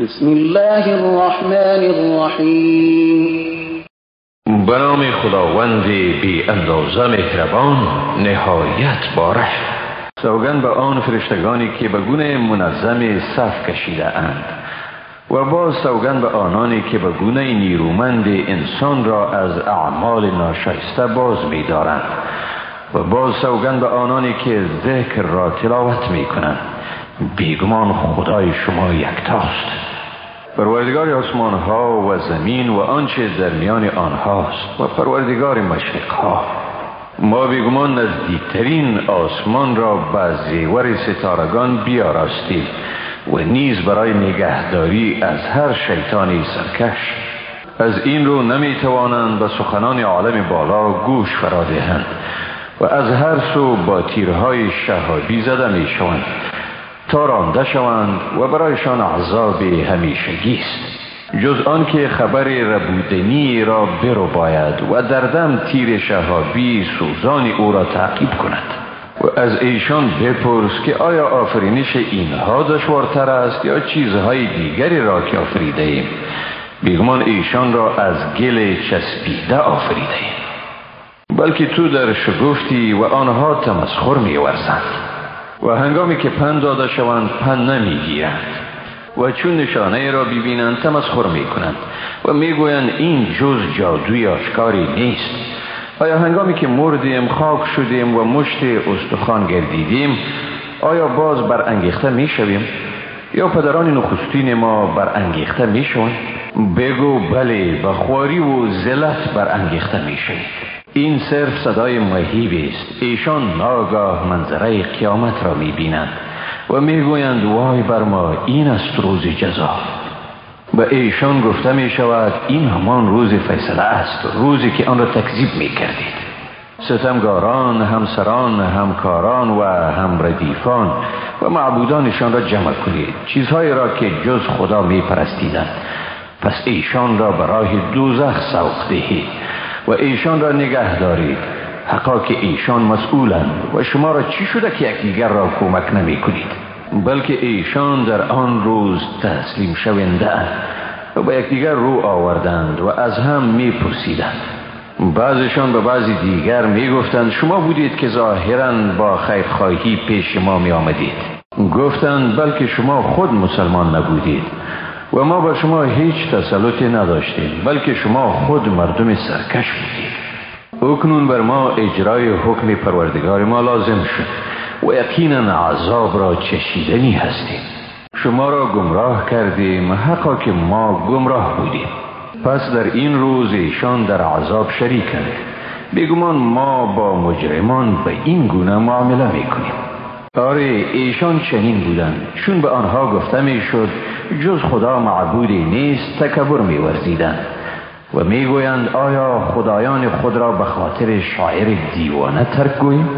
بسم الله الرحمن الرحیم. به نام خداوند بی اندازه مهربان نهایت باره سوگن به آن فرشتگانی که به گونه منظم صف کشیده اند. و باز سوگن به آنانی که به گونه نیرومند انسان را از اعمال ناشایسته باز می دارند و باز سوگن به آنانی که ذکر را تلاوت می کنند بیگمان خدای شما یکتاست. پروردگار آسمان ها و زمین و آنچه در میان آنهاست و پروردگار مشرق ها ما بیگمان نزدیکترین آسمان را به زیور ستارگان بیاراستی و نیز برای نگهداری از هر شیطانی سرکش. از این رو نمی توانند به سخنان عالم بالا گوش فرا دهند و از هر سو با تیرهای شهابی زده می شوند تا رانده شوند و برایشان عذاب همیشگی است جز آن که خبر ربودنی را برو باید و در دم تیر شهابی سوزان او را تعقیب کند. و از ایشان بپرس که آیا آفرینش اینها دشوارتر است یا چیزهای دیگری را که آفریده ایم؟ بیگمان ایشان را از گل چسبیده آفریده ایم. بلکه تو در شگفتی و آنها تمسخر میورزند. و هنگامی که پند داده شوند پند نمی‌گیرند. و چون نشانه را ببینند تمسخر می کنند و می‌گویند این جز جادوی آشکاری نیست. آیا هنگامی که مردیم خاک شدیم و مشت استخوان گردیدیم آیا باز بر انگیخته می شویم یا پدران نخستین ما بر انگیخته می شوند بگو بله به خواری و زلت بر انگیخته می شوید این صرف صدای مهیب است. ایشان ناگاه منظره قیامت را می بینند و می گویند وای بر ما این است روز جزا. و ایشان گفته می شود این همان روز فیصله است روزی که آن را تکذیب می کردید ستمگاران، همسران، همکاران و همردیفان و معبودانشان را جمع کنید چیزهایی را که جز خدا می پرستیدند پس ایشان را به راه دوزخ سوق دهید و ایشان را نگه دارید. حقا که ایشان مسئولند و شما را چی شده که یکدیگر را کمک نمی کنید؟ بلکه ایشان در آن روز تسلیم شونده و به یکدیگر رو آوردند و از هم می پرسیدند. بعضشان به بعضی دیگر می گفتند شما بودید که ظاهرا با خیرخواهی پیش ما می آمدید. گفتند بلکه شما خود مسلمان نبودید. و ما بر شما هیچ تسلطی نداشتیم بلکه شما خود مردم سرکش بودید. اکنون بر ما اجرای حکم پروردگار ما لازم شد و یقینا عذاب را چشیدنی هستیم. شما را گمراه کردیم حقا که ما گمراه بودیم. پس در این روز ایشان در عذاب شریکند. بگمان ما با مجرمان به این گونه معامله می‌کنیم. آره ایشان چنین بودند. چون به آنها گفته می‌شد جز خدا معبودی نیست تکبر میورزیدند. و می‌گویند آیا خدایان خود را به خاطر شاعر دیوانه ترک گوییم؟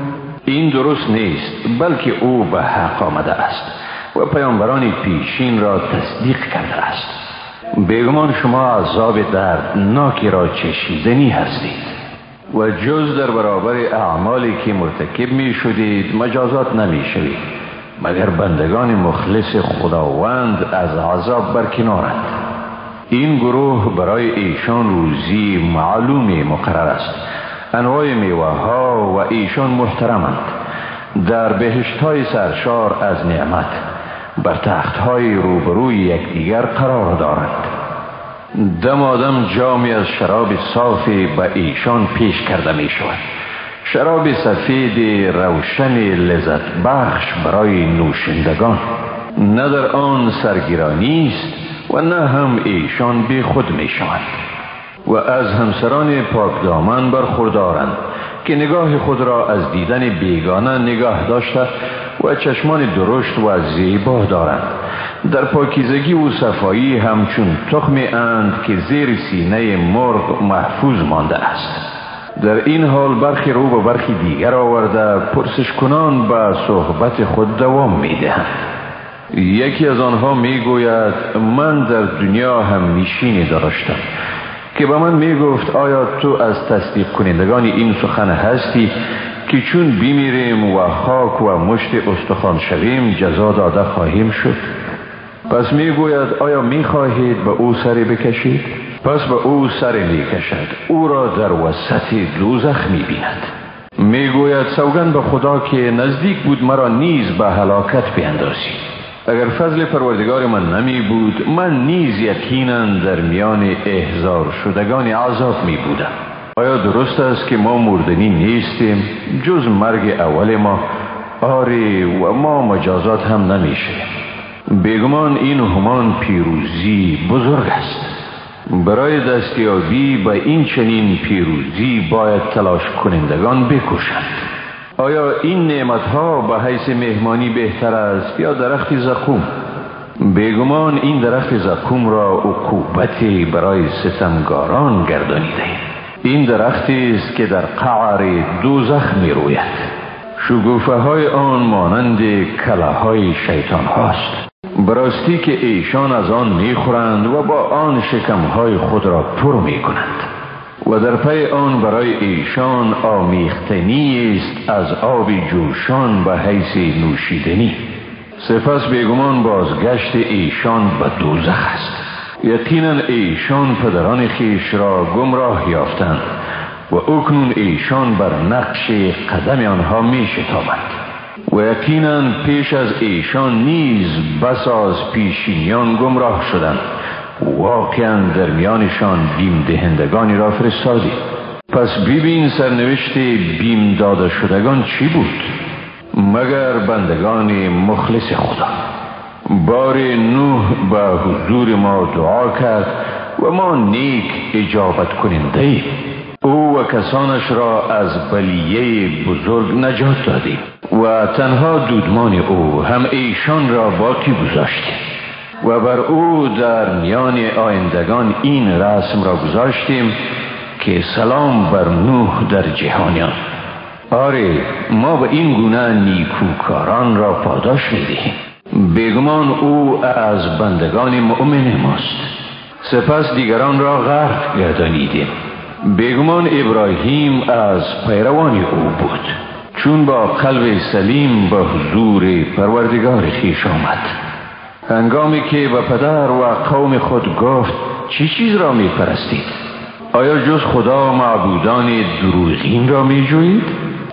این درست نیست بلکه او به حق آمده است و پیامبران پیشین را تصدیق کرده است. بیگمان شما عذاب دردناکی را چشیدنی هستید. و جز در برابر اعمالی که مرتکب می شدید مجازات نمی شوید مگر بندگان مخلص خداوند از عذاب برکنارند این گروه برای ایشان روزی معلومی مقرر است. انواع میوه ها و ایشان محترمند. در بهشت های سرشار از نعمت بر تخت های روبروی یکدیگر قرار دارند. دم آدم جامی از شراب صافی به ایشان پیش کرده می شود. شراب سفید روشن لذت بخش برای نوشندگان. نه در آن سرگیرانی است و نه هم ایشان بی خود می شوند. و از همسران پاک دامن برخوردارند. که نگاه خود را از دیدن بیگانه نگاه داشته و چشمان درشت و زیبا دارند. در پاکیزگی و صفایی همچون تخم اند که زیر سینه مرغ محفوظ مانده است. در این حال برخی رو به برخی دیگر آورده پرسش کنان به صحبت خود دوام می دهند یکی از آنها می گوید من در دنیا هم میشینی داشتم. که به من می گفت آیا تو از تصدیق کنندگان این سخن هستی که چون بیمیریم و خاک و مشت استخوان شویم جزا داده خواهیم شد؟ پس می‌گوید آیا می‌خواهید به او سری بکشید؟ پس به او سری می‌کشد. او را در وسط دوزخ می‌بیند. می‌گوید سوگن به خدا که نزدیک بود مرا نیز به هلاکت بیندازید. اگر فضل پروردگار من نمی بود من نیز یقینا در میان احزار شدگان عذاب می بودم. آیا درست است که ما مردنی نیستیم؟ جز مرگ اول ما. آری و ما مجازات هم نمیشه بگمان این همان پیروزی بزرگ است. برای دستیابی به این چنین پیروزی باید تلاش کنندگان بکوشند آیا این نعمت ها به حیث مهمانی بهتر است یا درخت زقوم بگمان این درخت زقوم را عقوبتی برای ستمگاران گردانیده این درختی است که در قعر دوزخ می روید شگوفه های آن مانند کله های شیطان هاست براستی که ایشان از آن می‌خورند و با آن شکم های خود را پر می کنند و در پی آن برای ایشان آمیختنی است از آب جوشان به حیث نوشیدنی. سپس بیگمان بازگشت ایشان به دوزخ است. یقینا ایشان پدران خیش را گمراه یافتند و اکنون ایشان بر نقش قدم آنها می شتابند. و یقینا پیش از ایشان نیز بس از پیشینیان گمراه شدند. واقعا در میانشان بیم دهندگانی را فرستادی. پس ببین سرنوشت بیم داده شدگان چی بود؟ مگر بندگان مخلص خدا. بار نوح به حضور ما دعا کرد و ما نیک اجابت کننده او و کسانش را از بلیه بزرگ نجات دادیم و تنها دودمان او هم ایشان را باقی گذاشتیم. و بر او در میان آیندگان این رسم را گذاشتیم که سلام بر نوح در جهانیان. آره ما به این گونه نیکوکاران را پاداش می‌دهیم. بگمان او از بندگان مؤمن ماست. سپس دیگران را غرق گردانیدیم. بگمان ابراهیم از پیروان او بود. چون با قلب سلیم به حضور پروردگار خیش آمد. هنگامی که به پدر و قوم خود گفت چی چیز را می پرستید؟ آیا جز خدا معبودان دروغین را می جوید؟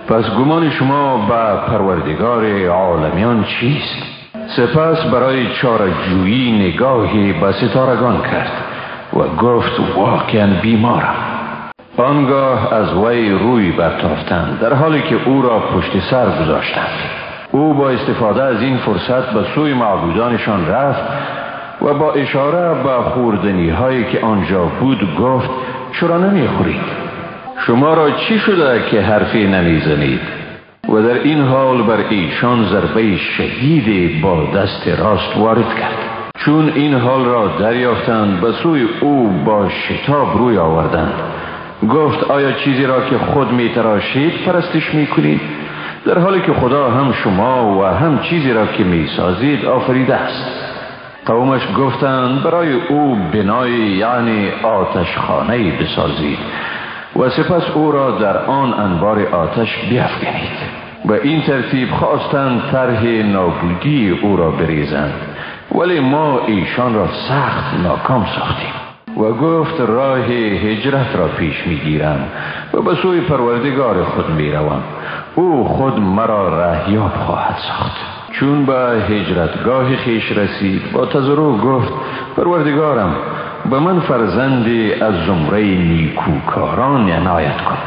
پس گمان شما به پروردگار عالمیان چیست؟ سپس برای چارجویی نگاهی به ستارگان کرد و گفت واقعا بیمارم آنگاه از وی روی برتافتند در حالی که او را پشت سر گذاشتند او با استفاده از این فرصت به سوی معبودانشان رفت و با اشاره به خوردنی هایی که آنجا بود گفت چرا نمی‌خورید؟ شما را چی شده که حرفی نمی‌زنید؟ و در این حال بر ایشان ضربه شدید با دست راست وارد کرد. چون این حال را دریافتند به سوی او با شتاب روی آوردند. گفت آیا چیزی را که خود می تراشید پرستش می کنید در حالی که خدا هم شما و هم چیزی را که می سازید آفریده است. قومش گفتند برای او بنای یعنی آتشخانه بسازید و سپس او را در آن انبار آتش بیافکنید و این ترتیب خواستند طرح نابودی او را بریزند. ولی ما ایشان را سخت ناکام ساختیم. و گفت راه هجرت را پیش می‌گیرم و به سوی پروردگار خود می‌روم. او خود مرا رهیاب خواهد ساخت. چون به هجرتگاه خیش رسید با تزرو گفت پروردگارم به من فرزندی از زمره نیکوکاران عنایت کن.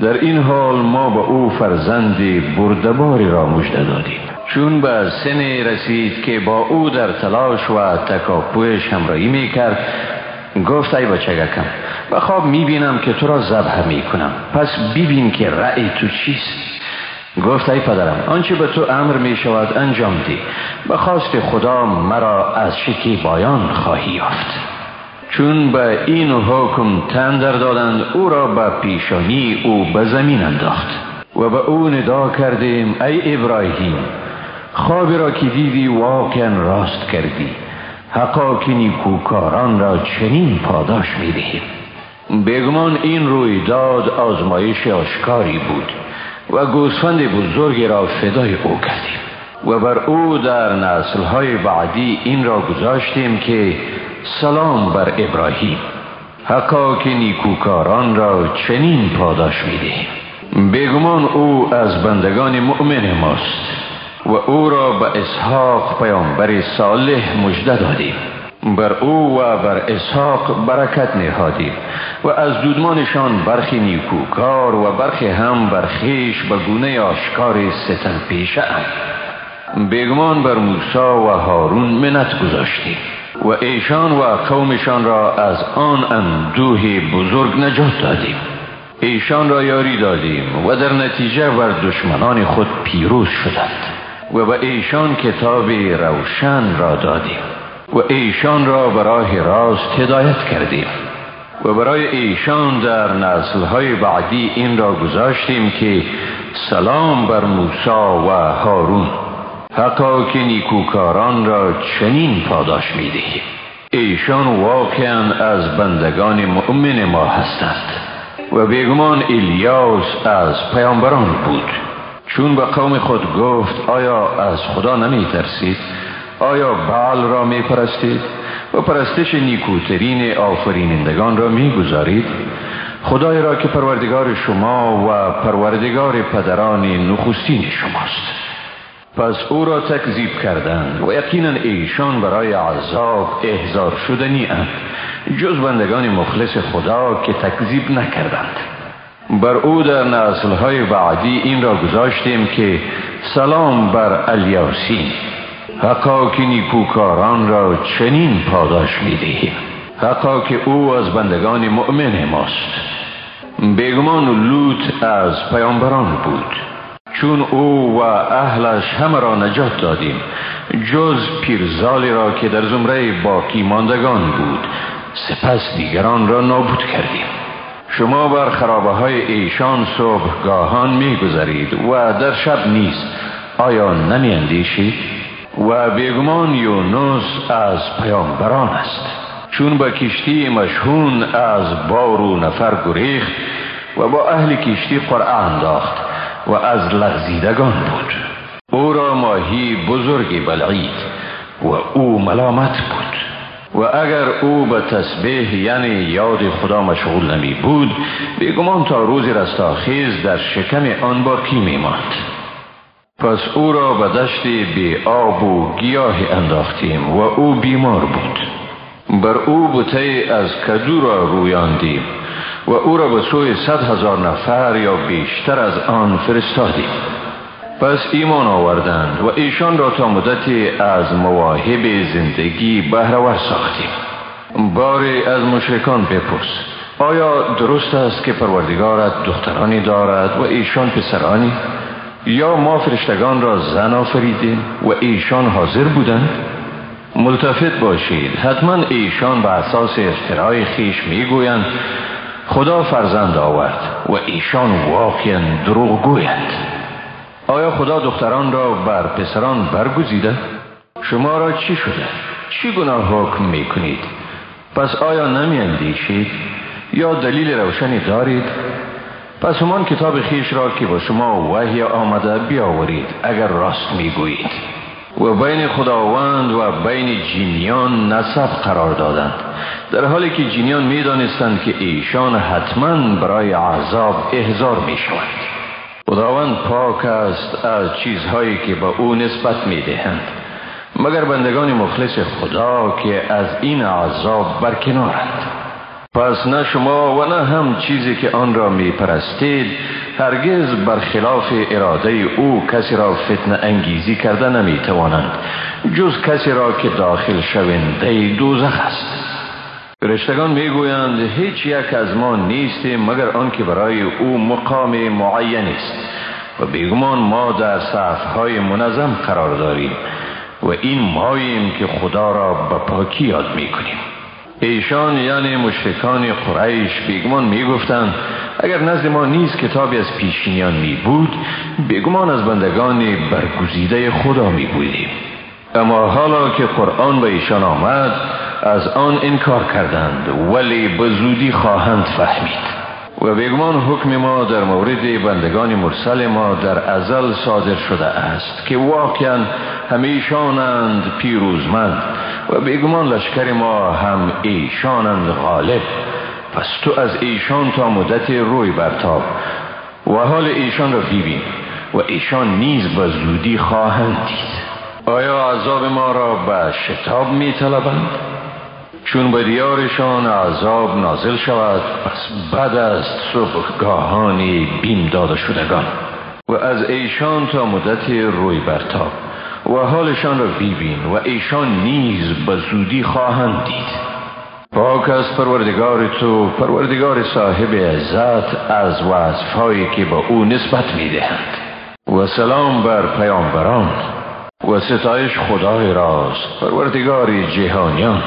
در این حال ما به او فرزندی بردباری را مژده دادیم. چون به سن رسید که با او در تلاش و تکاپوش همراهی می کرد گفت ای بچگکم و خواب می‌بینم که تو را زبه می‌کنم. پس ببین که رأی تو چیست. گفت ای پدرم آنچه به تو امر می شود انجام دی. به خواست خدا مرا از شکی بایان خواهی یافت. چون به این حکم تندر دادند او را به پیشانی او به زمین انداخت. و به او ندا کردیم ای ابراهیم خوابی را که دیدی واقعا راست کردی. حقا که نیکوکاران را چنین پاداش می دهیم بگمان این رویداد آزمایش آشکاری بود و گوسفند بزرگی را فدای او کردیم. و بر او در نسلهای بعدی این را گذاشتیم که سلام بر ابراهیم. حقا که نیکوکاران را چنین پاداش می‌دهیم. بگمان او از بندگان مؤمن ماست. و او را به اسحاق پیامبر صالح مژده دادیم. بر او و بر اسحاق برکت نهادیم و از دودمانشان برخی نیکوکار و برخی هم بر خیش به گونه آشکار ستن پیشه هم بگمان بر موسی و هارون منت گذاشتیم و ایشان و قومشان را از آن اندوه بزرگ نجات دادیم. ایشان را یاری دادیم و در نتیجه بر دشمنان خود پیروز شدند. و به ایشان کتاب روشن را دادیم. و ایشان را برای راست هدایت کردیم. و برای ایشان در نسلهای بعدی این را گذاشتیم که سلام بر موسی و هارون. حقا که نیکوکاران را چنین پاداش می‌دهیم. ایشان واقعا از بندگان مؤمن ما هستند. و بیگمان الیاس از پیامبران بود. چون به قوم خود گفت آیا از خدا نمی ترسید آیا بعل را می پرستید و پرستش نیکوترین آفرینندگان را می گذارید خدای را که پروردگار شما و پروردگار پدران نخستین شماست. پس او را تکذیب کردند و یقینا ایشان برای عذاب احضار شدنی اند جز بندگان مخلص خدا که تکذیب نکردند. بر او در نسلهای بعدی این را گذاشتیم که سلام بر الیاسین. حقا که نیکوکاران را چنین پاداش می‌دهیم. حقا که او از بندگان مؤمن ماست. بیگمان لوط از پیامبران بود. چون او و اهلش همه را نجات دادیم جز پیرزالی را که در زمره باقی ماندگان بود سپس دیگران را نابود کردیم. شما بر خرابه های ایشان صبحگاهان می گذارید و در شب نیست. آیا نمی اندیشید؟ و بیگمان یونس از پیامبران است. چون با کشتی مشهون از بار و نفر گریخت و با اهل کشتی قرعه انداخت و از لغزیدگان بود. او را ماهی بزرگی بلعید و او ملامت بود. و اگر او به تسبیح یعنی یاد خدا مشغول نمی بود بیگمان تا روز رستاخیز در شکم آن باقی می ماند پس او را به دشت بی آب و گیاه انداختیم و او بیمار بود. بر او بوته از کدو را رویاندیم و او را به سوی صد هزار نفر یا بیشتر از آن فرستادیم. پس ایمان آوردند و ایشان را تا مدتی از مواهب زندگی بهرور ساختیم باری از مشرکان بپرس آیا درست است که پروردگارت دخترانی دارد و ایشان پسرانی؟ یا ما فرشتگان را زن آفریدیم و ایشان حاضر بودند؟ ملتفت باشید حتما ایشان به اساس افترای خیش می‌گویند خدا فرزند آورد و ایشان واقعا دروغ گویند آیا خدا دختران را بر پسران برگزیده؟ شما را چی شده؟ چی گناه حکم می کنید؟ پس آیا نمی اندیشید؟ یا دلیل روشنی دارید؟ پس همان کتاب خیش را که با شما وحی آمده بیاورید اگر راست می گویید و بین خداوند و بین جینیان نسب قرار دادند در حالی که جینیان می دانستند که ایشان حتما برای عذاب احضار می شوند خداوند پاک است از چیزهایی که به او نسبت می دهند مگر بندگان مخلص خدا که از این عذاب برکنارند؟ پس نه شما و نه هم چیزی که آن را می پرستید هرگز برخلاف اراده او کسی را فتن انگیزی کرده نمی توانند جز کسی را که داخل شونده دوزخ است. فرشتگان می‌گویند هیچ یک از ما نیستیم مگر آنکه برای او مقام معین است. و بیگمان ما در صفهای منظم قرار داریم و این ماییم که خدا را به پاکی یاد می‌کنیم. ایشان یعنی مشرکان قریش بیگمان می‌گفتند اگر نزد ما نیست کتابی از پیشینیان می بود بیگمان از بندگان برگزیده خدا می بودیم اما حالا که قرآن به ایشان آمد از آن انکار کردند ولی به زودی خواهند فهمید. و بیگمان حکم ما در مورد بندگان مرسل ما در ازل صادر شده است که واقعا همه ایشانند پیروزمند و بیگمان لشکر ما هم ایشانند غالب. پس تو از ایشان تا مدت روی برتاب و حال ایشان را ببین و ایشان نیز به زودی خواهند دید. آیا عذاب ما را به شتاب می طلبند؟ چون به دیارشان عذاب نازل شود پس بعد از صبحگاهانی بیم داده شدگان. و از ایشان تا مدت روی برتاب و حالشان را ببین و ایشان نیز به زودی خواهند دید. پاک از پروردگار تو پروردگار صاحب عزت از وصفهایی که به او نسبت می دهند و سلام بر پیامبران. و ستایش خدای راست پروردگار جهانیان.